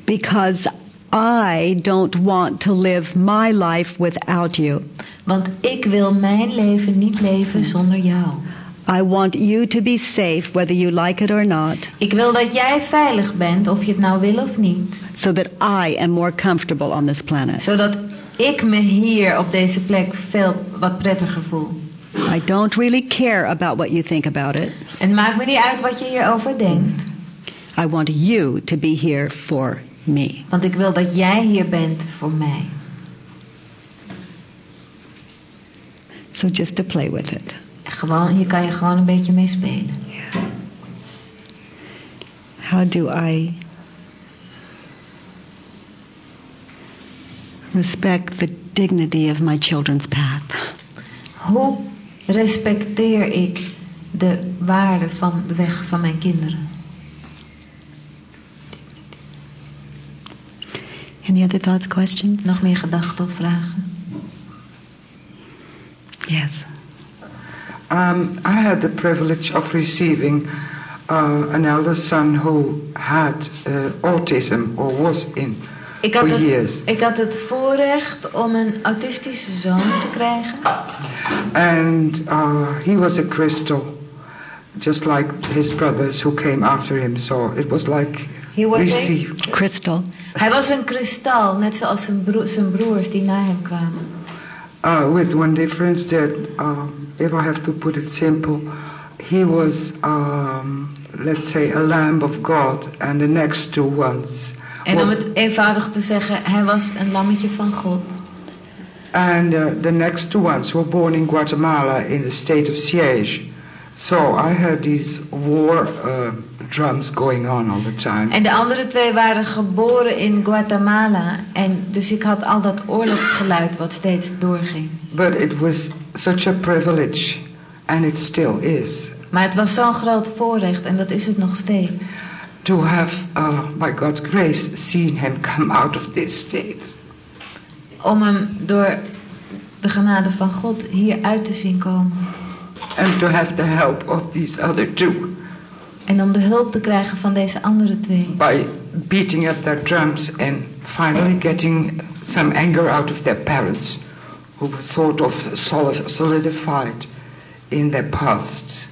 Because I don't want to live my life without you. Want ik wil mijn leven niet leven zonder jou. I want you to be safe, whether you like it or not, Ik wil dat jij veilig bent, of je het nou wil of niet. so that I am more comfortable on this planet. Zodat ik me hier op deze plek veel wat prettiger voel. I don't really care about what you think about it. En maakt me niet uit wat je hierover denkt. I want you to be here for me. Want ik wil dat jij hier bent voor mij. So just to play with it. Gewoon, hier kan je gewoon een beetje mee spelen. How do I respect the dignity of my children's path? Hoe respecteer ik de waarde van de weg van mijn kinderen? Any other thoughts, questions? Nog meer gedachten of vragen? Yes. Um, I had the privilege of receiving uh, an elder son who had uh, autism or was in Ik had, for het, years. ik had het voorrecht om een autistische zoon te krijgen. And uh, he was a crystal, just like his brothers who came after him. So it was like He was a- received. Crystal. Hij was een kristal, net zoals zijn, broer, zijn broers die na hem kwamen. Uh, with one difference that, um, if I have to put it simple, he was, um, let's say, a lamb of God, and the next two ones. En om were- het eenvoudig te zeggen, hij was een lammetje van God. And uh, the next two ones were born in Guatemala in the state of siege. So I had these war uh, drums going on all the time. En de andere twee waren geboren in Guatemala. En dus ik had al dat oorlogsgeluid wat steeds doorging. But it was such a privilege, and it still is, Maar het was zo'n groot voorrecht en dat is het nog steeds. to have, uh, by God's grace, seen him come out of this state. Om hem door de genade van God hier uit te zien komen. And to have the help of these other two En om de hulp te krijgen van deze andere twee. by beating up their drums and finally getting some anger out of their parents, who were sort of solidified in their past.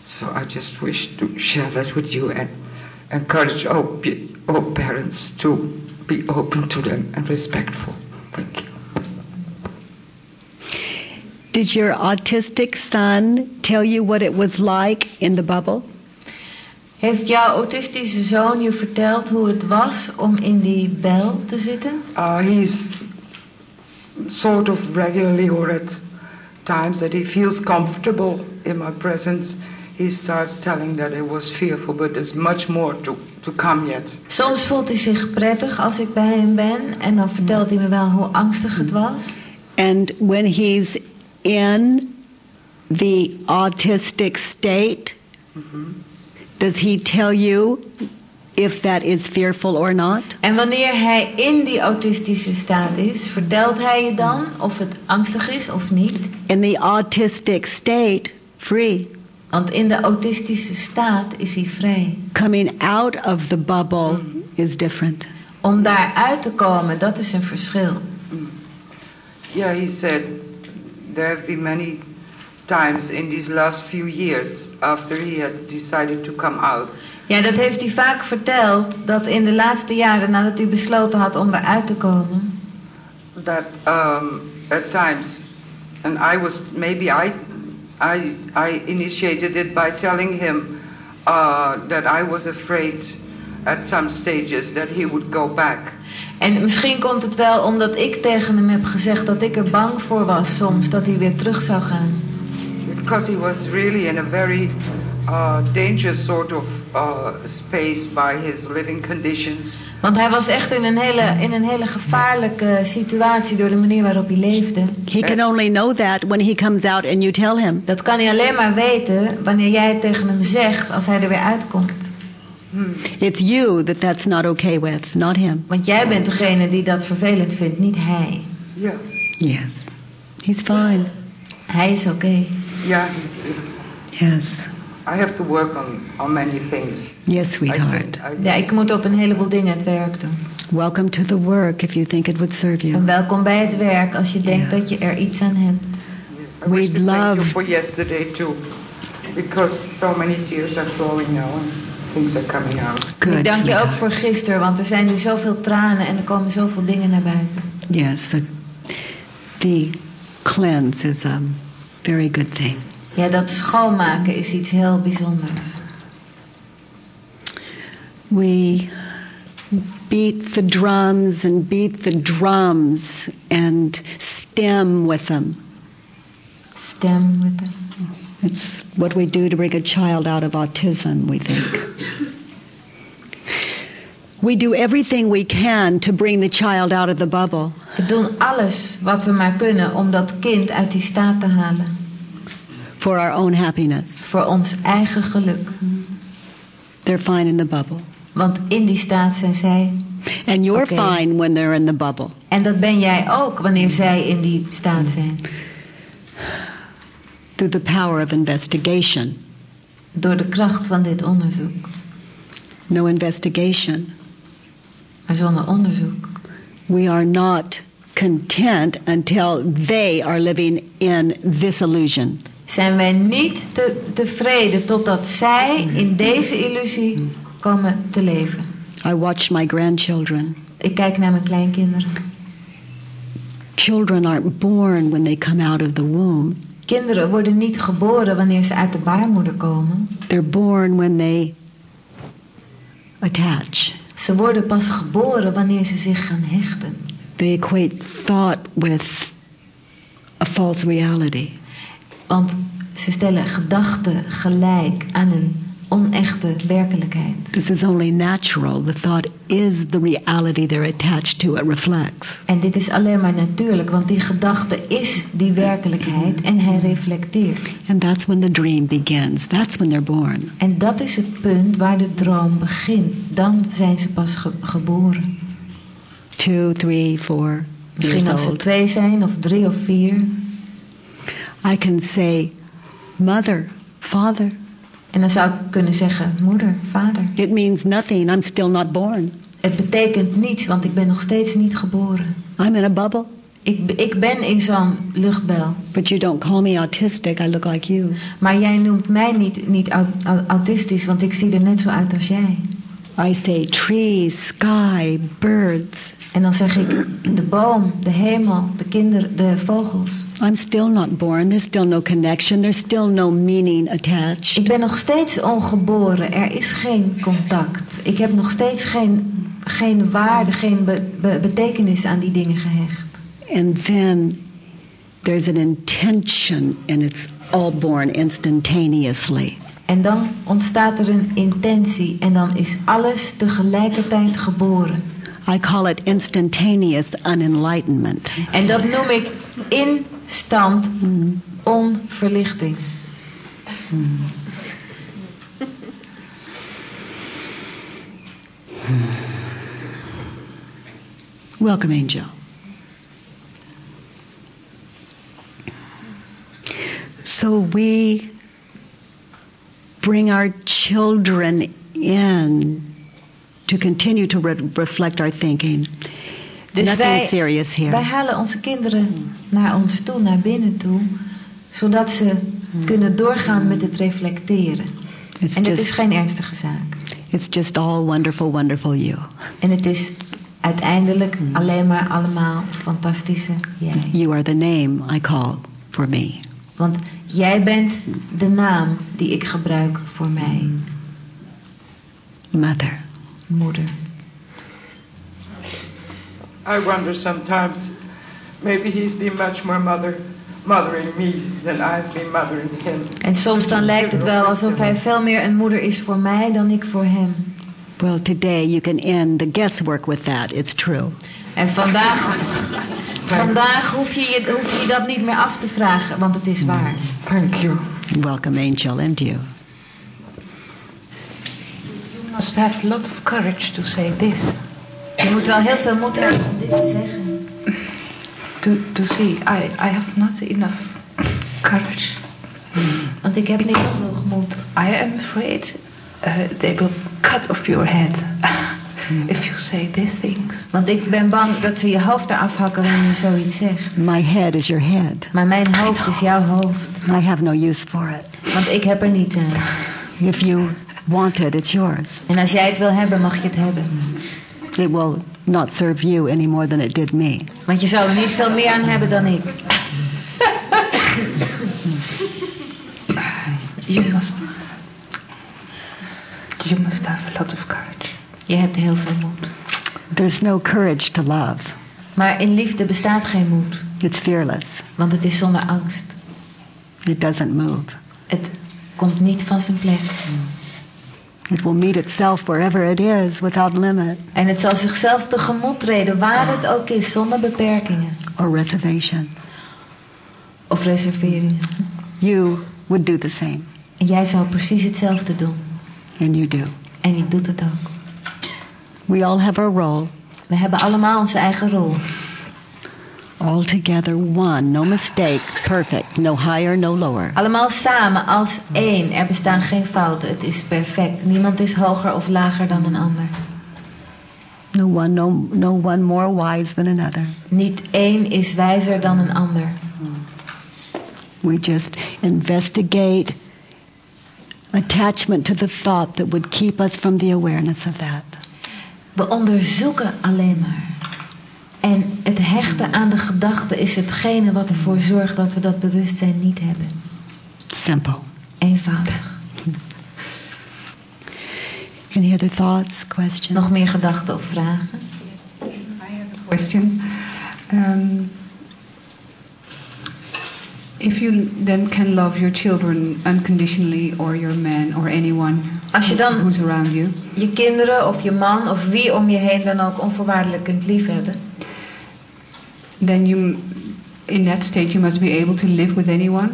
So I just wish to share that with you and encourage all, all parents to be open to them and respectful. Thank you. Did your autistic son tell you what it was like in the bubble? Heeft jouw autistische zoon je verteld hoe het was om in die bel te zitten? Uh, he's sort of regularly or at times that he feels comfortable in my presence. He starts telling that it was fearful, but there's much more to, to come yet. Soms voelt hij zich prettig als ik bij hem ben. En dan vertelt hij me wel hoe angstig het was. And when he's in the autistic state, does he tell you if that is fearful or not? En wanneer hij in die autistische staat is, vertelt hij je dan of het angstig is of niet? In the autistic state, free. Want in de autistische staat is hij vrij. Coming out of the bubble is different. Om daaruit te komen, dat is een verschil. Yeah, he said there have been many times in these last few years after he had decided to come out Ja, dat heeft hij vaak verteld, dat in de laatste jaren nadat hij besloten had om eruit te komen, that um, at times, and I was maybe I, I, I initiated it by telling him uh, that I was afraid at some stages that he would go back. En misschien komt het wel omdat ik tegen hem heb gezegd dat ik er bang voor was soms dat hij weer terug zou gaan. Because he was really in a very uh, dangerous sort of uh, space by his living conditions. Want hij was echt in een hele, in een hele gevaarlijke situatie door de manier waarop hij leefde. He can only know that when he comes out and you tell him. Dat kan hij alleen maar weten wanneer jij het tegen hem zegt als hij er weer uitkomt. It's you that that's not okay with, not him. Want jij bent degene die dat vervelend vindt, niet hij. Yeah, Yes. He's fine. Hij is oké. Yeah. Yes. I have to work on, on many things. Yes, sweetheart. I Ja, ik moet op een heleboel dingen het werk doen. Welcome to the work if you think it would serve you. En welkom bij het werk als je denkt dat je er iets aan hebt. I wish We'd to thank you love- for yesterday too, because so many tears are flowing now and things are coming out. Good. ik dank je ook voor gisteren, want er zijn nu zoveel tranen en er komen zoveel dingen naar buiten. Yes, the, the cleanse is um, very good thing. Ja, dat schoonmaken is iets heel bijzonders. We beat the drums and beat the drums and stem with them. Stem with them. It's what we do to bring a child out of autism, we think. We do everything we can to bring the child out of the bubble. We doen alles wat we maar kunnen om dat kind uit die staat te halen. for our own happiness. Voor ons eigen geluk. They're fine in the bubble. Want in die staat zijn zij. And you're Oké. fine when they're in the bubble. En dat ben jij ook wanneer zij in die staat zijn. Through the power of investigation. Door de kracht van dit onderzoek. No investigation. Maar zonder onderzoek. We are not content until they are living in this illusion. Zijn wij niet te, tevreden totdat zij in deze illusie komen te leven. I watch my grandchildren. Ik kijk naar mijn kleinkinderen. Children aren't born when they come out of the womb. Kinderen worden niet geboren wanneer ze uit de baarmoeder komen. They're born when they attach. Ze worden pas geboren wanneer ze zich gaan hechten. They equate thought with a false reality. Want ze stellen gedachten gelijk aan een onechte werkelijkheid. This is only natural. The thought is the reality they're attached to. It reflects. En dit is alleen maar natuurlijk, want die gedachte is die werkelijkheid en hij reflecteert. And that's when the dream begins. That's when they're born. En dat is het punt waar de droom begint. Dan zijn ze pas ge- geboren. Two, three, four Misschien als ze twee zijn, of drie of vier. I can say, Mother, Father. En dan zou ik kunnen zeggen, moeder, vader. It means nothing. I'm still not born. Het betekent niets, want ik ben nog steeds niet geboren. I'm in a bubble. Ik, ik ben in zo'n luchtbel. But you don't call me autistic. I look like you. Maar jij noemt mij niet, niet au- au- autistisch, want ik zie er net zo uit als jij. I say trees, sky, birds. En dan zeg ik de boom, de hemel, de kinderen, de vogels. I'm still not born. There's still no connection. There's still no meaning attached. Ik ben nog steeds ongeboren. Er is geen contact. Ik heb nog steeds geen, geen waarde, geen be- be- betekenis aan die dingen gehecht. And then there's an intention, and it's all born instantaneously. En dan ontstaat er een intentie en dan is alles tegelijkertijd geboren. I call it instantaneous unenlightenment. En dat noem ik instant onverlichting. Welcome, angel. So we bring our children in to continue to re- reflect our thinking. Dus Nothing wij, serious here. wij halen onze kinderen naar ons toe, naar binnen toe, zodat ze kunnen doorgaan met het reflecteren. It's En het is just, geen ernstige zaak. it's just all wonderful, wonderful you. En het is uiteindelijk alleen maar allemaal fantastische jij. You are the name I call for me. Want jij bent de naam die ik gebruik voor mij, Mother. Moeder. I wonder sometimes, maybe he's been much more mother, mothering me than I've been mothering him. En soms dan lijkt het wel alsof hij veel meer een moeder is voor mij dan ik voor hem. Well, today you can end the guesswork with that. It's true. En vandaag, vandaag hoef, je, je- hoef je dat niet meer af te vragen, want het is waar. Thank you. Welcome, angel, and you. Must have a lot of courage to say this. Je moet wel heel veel moed hebben om dit te zeggen. To, to see, I, I have not enough courage. Want ik heb niet genoeg moed. I am afraid uh, they will cut off your head if you say these things. Want ik ben bang dat ze je hoofd eraf hakken wanneer je zoiets zegt. My head is your head. Maar mijn hoofd is jouw hoofd. I have no use for it. Want ik heb er niet aan. If you want it, it's yours. En als jij het wil hebben, mag je het hebben. It will not serve you any more than it did me. Want je zou er niet veel meer aan hebben dan ik. You must. You must have a lot of courage. Je hebt heel veel moed. There's no courage to love. Maar in liefde bestaat geen moed, It's fearless. want het is zonder angst. It doesn't move. Het komt niet van zijn plek. It will meet itself wherever it is without limit En het zal zichzelf tegemoet treden, waar het ook is, zonder beperkingen or reservation. of reserveringen. You would do the same, En jij zou precies hetzelfde doen. and you do. En je doet het ook. We all have our role, We hebben allemaal onze eigen rol. All together one, no mistake, perfect, no higher, no lower. Allemaal samen als één. Er bestaan geen fouten. Het is perfect. Niemand is hoger of lager dan een ander. No one, no, no one more wise than another. Niet één is wijzer dan een ander. We just investigate attachment to the thought that would keep us from the awareness of that. We onderzoeken alleen maar. En het hechten aan de gedachte is hetgene wat ervoor zorgt dat we dat bewustzijn niet hebben. Simple. Eenvoudig. Any other thoughts, questions? Nog meer gedachten of vragen? question. Um, if you then can love your children unconditionally, or your man, or anyone Als je dan who's around you, je kinderen of je man of wie om je heen dan ook onvoorwaardelijk kunt liefhebben, then you, in that state, you must be able to live with anyone.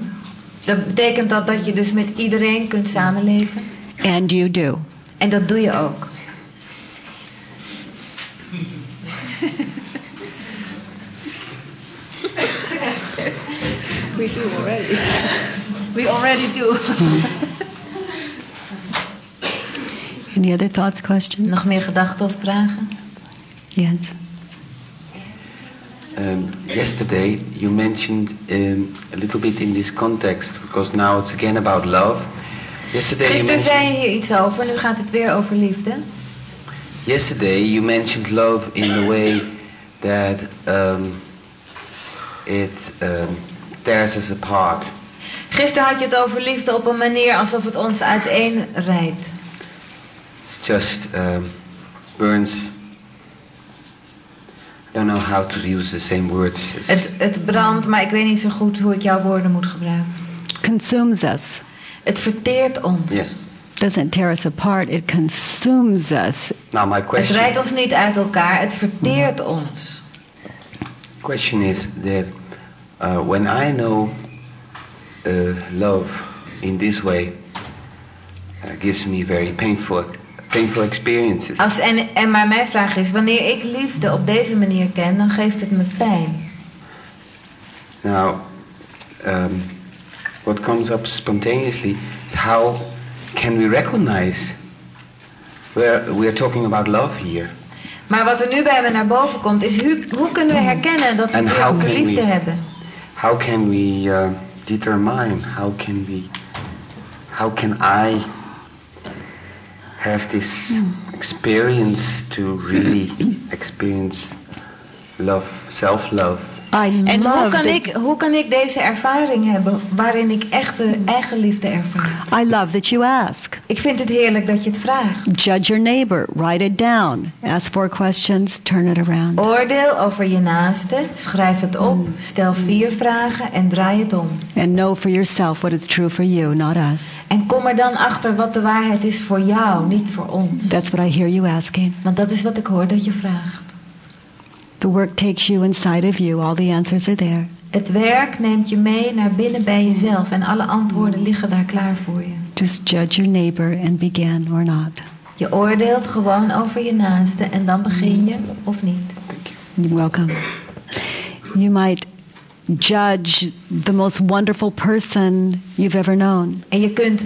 dan betekent dat dat je dus met iedereen kunt samenleven. And you do. En dat doe je ook. We do already. we already do. Any other thoughts, questions? Nog meer gedachten of vragen? Yes. Um, yesterday, you mentioned um, a little bit in this context, because now it's again about love. Yesterday, you Gisteren mentioned, zei je hier iets over, nu gaat het weer over liefde. yesterday you mentioned love in the way that um, it um, tears us apart. Gisteren had je het over liefde op een manier alsof het ons uiteenrijdt. It's just um, burns. I don't know how to use the same words. Het, het brandt, maar ik weet niet zo goed hoe ik jouw woorden moet gebruiken. Consumes us. Het verteert ons. Yeah. Doesn't tear us apart, it consumes us. Now my Het question. rijdt ons niet uit elkaar, het verteert ons. question is that uh, when I know uh, love in this way, uh, gives me very painful, painful experiences. Als, en, en maar mijn vraag is, wanneer ik liefde op deze manier ken, dan geeft het me pijn. Now, um, what comes up spontaneously is how can we recognize where we are talking about love here, Maar wat er nu bij me naar boven komt, is hoe, hoe kunnen we herkennen dat we weer over liefde we- hebben? how can we uh, determine? How can we? How can I have this experience to really experience love, self-love? I En hoe kan, ik, hoe kan ik deze ervaring hebben waarin ik echte eigenliefde ervaar? I love that you ask. Ik vind het heerlijk dat je het vraagt. Judge your neighbor, write it down. Ask four questions, turn it around. Oordeel over je naaste, schrijf het op, stel vier vragen en draai het om. And know for yourself what is true for you, not us. En kom er dan achter wat de waarheid is voor jou, niet voor ons. That's what I hear you asking. Want dat is wat ik hoor dat je vraagt. The work takes you inside of you, all the answers are there. Het werk neemt je mee naar binnen bij jezelf en alle antwoorden liggen daar klaar voor je. Just judge your neighbor and begin or not. Je oordeelt gewoon over je naaste en dan begin je of niet. You're welcome. You might judge the most wonderful person you've ever known. En je, kunt,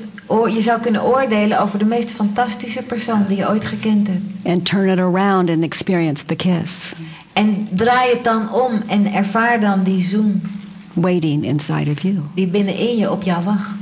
je zou kunnen oordelen over de meest fantastische persoon die je ooit gekend hebt. and turn it around and experience the kiss En draai het dan om en ervaar dan die zoen waiting inside of you. die binnenin je op jou wacht.